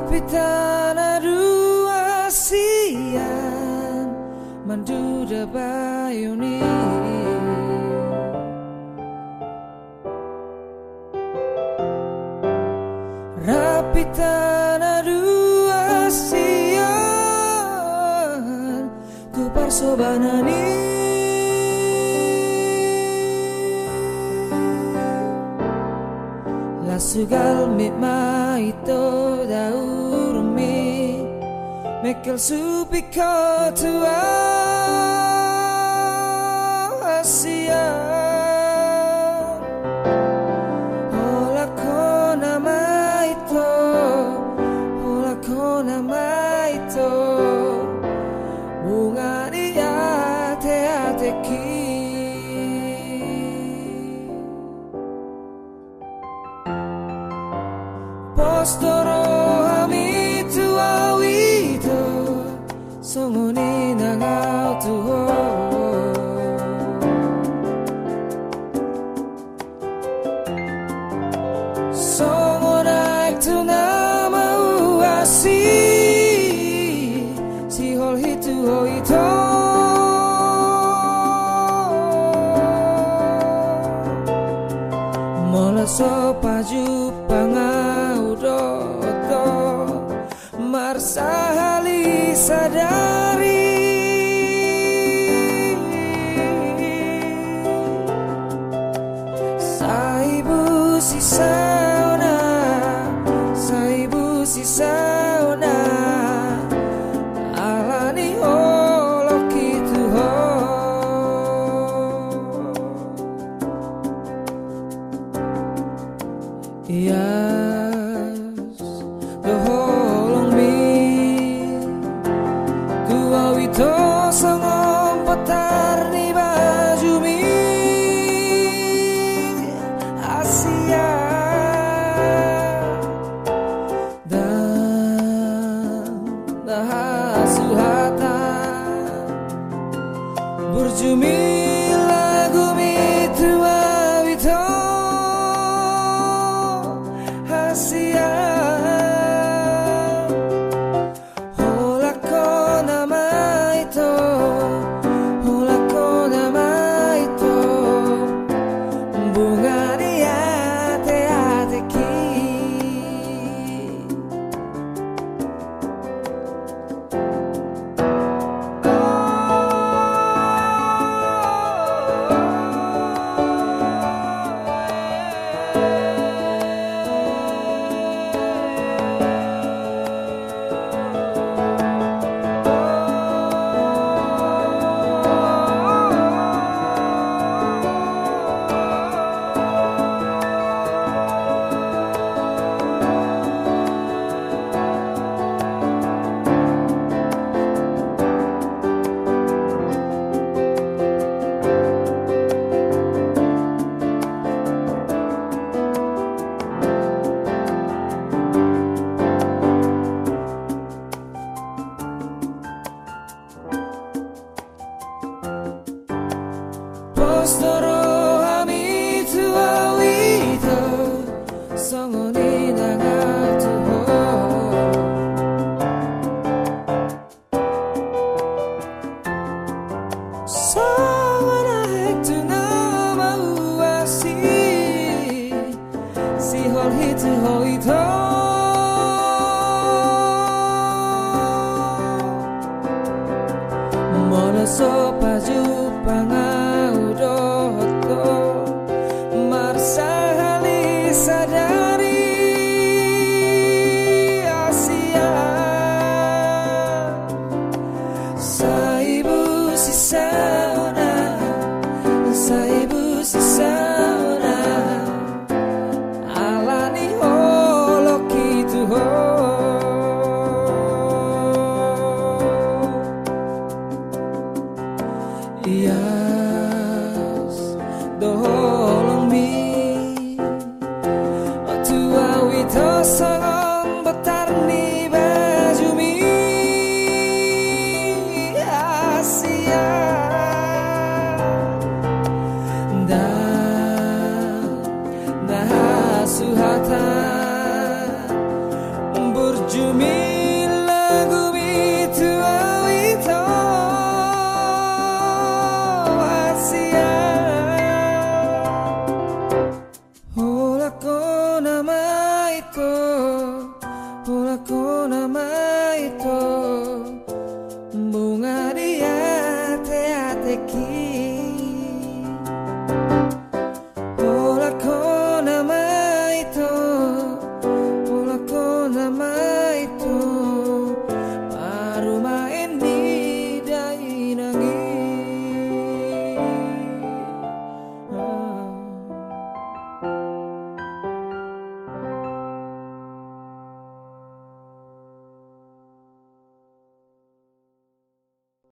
Rapi tanah dua sian Manduda bayuni Rapi tanah dua sian Ku parsobanani La sugal mit da urmi Can supicò sia asia. Ola kona mai to Ola kona mai to Bunga di ate ate ki. Posto si sauna Saibu si sauna Alani holok itu ho Yes, the holong mi Ku ito sangong patar ni don't 一次后一头。 나만